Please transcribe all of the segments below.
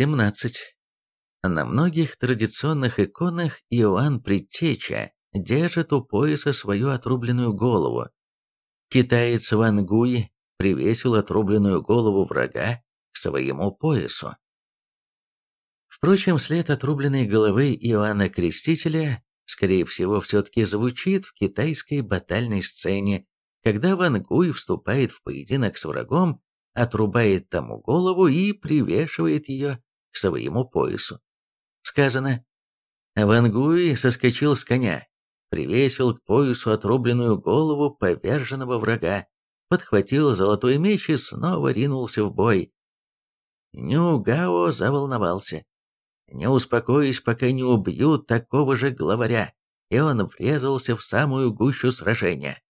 17. На многих традиционных иконах Иоанн Предтеча держит у пояса свою отрубленную голову. Китаец Ван Гуй привесил отрубленную голову врага к своему поясу. Впрочем, след отрубленной головы Иоанна Крестителя, скорее всего, все-таки звучит в китайской батальной сцене, когда Ван Гуй вступает в поединок с врагом, отрубает тому голову и привешивает ее к своему поясу. Сказано, Ван Гуй соскочил с коня, привесил к поясу отрубленную голову поверженного врага, подхватил золотой меч и снова ринулся в бой. Ню Гао заволновался не успокоюсь, пока не убьют такого же главаря, и он врезался в самую гущу сражения.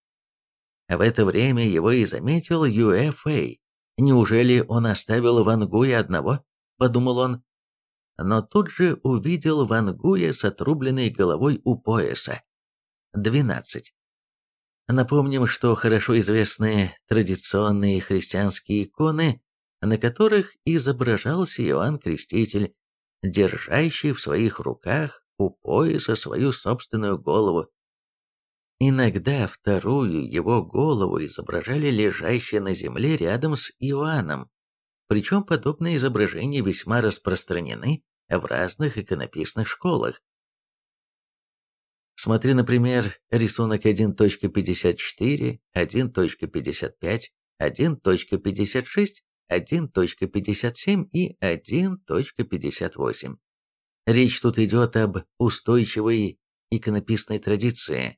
В это время его и заметил Юэ Фэй. Неужели он оставил Вангуя одного? Подумал он. Но тут же увидел Вангуя с отрубленной головой у пояса. 12. Напомним, что хорошо известные традиционные христианские иконы, на которых изображался Иоанн Креститель, держащий в своих руках у пояса свою собственную голову. Иногда вторую его голову изображали лежащей на земле рядом с Иоанном, причем подобные изображения весьма распространены в разных иконописных школах. Смотри, например, рисунок 1.54, 1.55, 1.56 1.57 и 1.58. Речь тут идет об устойчивой иконописной традиции.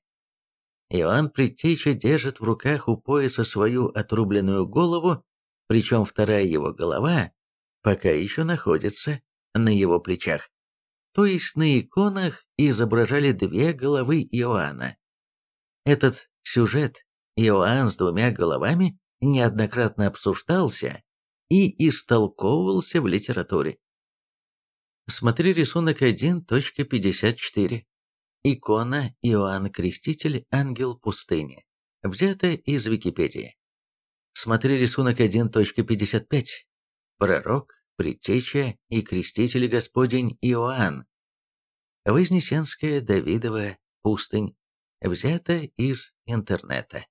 Иоанн Предтеча держит в руках у пояса свою отрубленную голову, причем вторая его голова пока еще находится на его плечах. То есть на иконах изображали две головы Иоанна. Этот сюжет Иоанн с двумя головами неоднократно обсуждался и истолковывался в литературе. Смотри рисунок 1.54. Икона Иоанн Креститель, ангел пустыни. Взято из Википедии. Смотри рисунок 1.55. Пророк, предтеча и креститель Господень Иоанн. Вознесенская Давидова пустынь. Взято из интернета.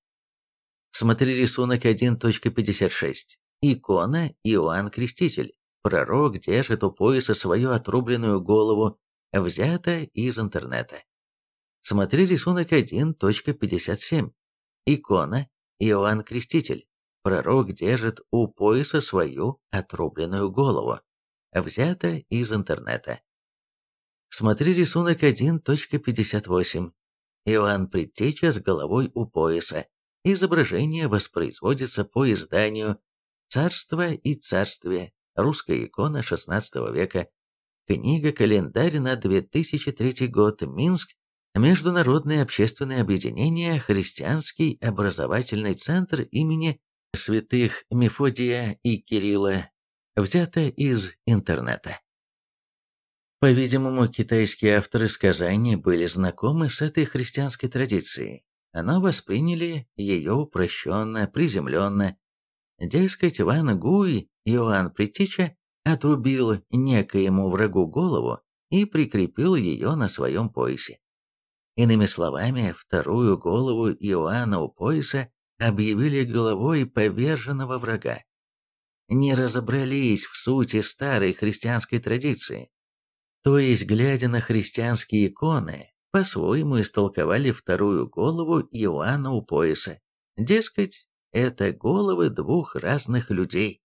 Смотри рисунок 1.56. Икона Иоанн Креститель. Пророк держит у пояса свою отрубленную голову, взято из интернета. Смотри рисунок 1.57. Икона Иоанн Креститель. Пророк держит у пояса свою отрубленную голову, взято из интернета. Смотри рисунок 1.58. Иоанн Предтеча с головой у пояса. Изображение воспроизводится по изданию Царство и царствие. Русская икона XVI века. Книга-календарь на 2003 год. Минск. Международное общественное объединение «Христианский образовательный центр имени святых Мефодия и Кирилла». Взято из интернета. По-видимому, китайские авторы сказаний были знакомы с этой христианской традицией, но восприняли ее упрощенно, приземленно, Дескать, Ван Гуй, Иоанн Притича, отрубил некоему врагу голову и прикрепил ее на своем поясе. Иными словами, вторую голову Иоанна у пояса объявили головой поверженного врага. Не разобрались в сути старой христианской традиции. То есть, глядя на христианские иконы, по-своему истолковали вторую голову Иоанна у пояса. Дескать, это головы двух разных людей.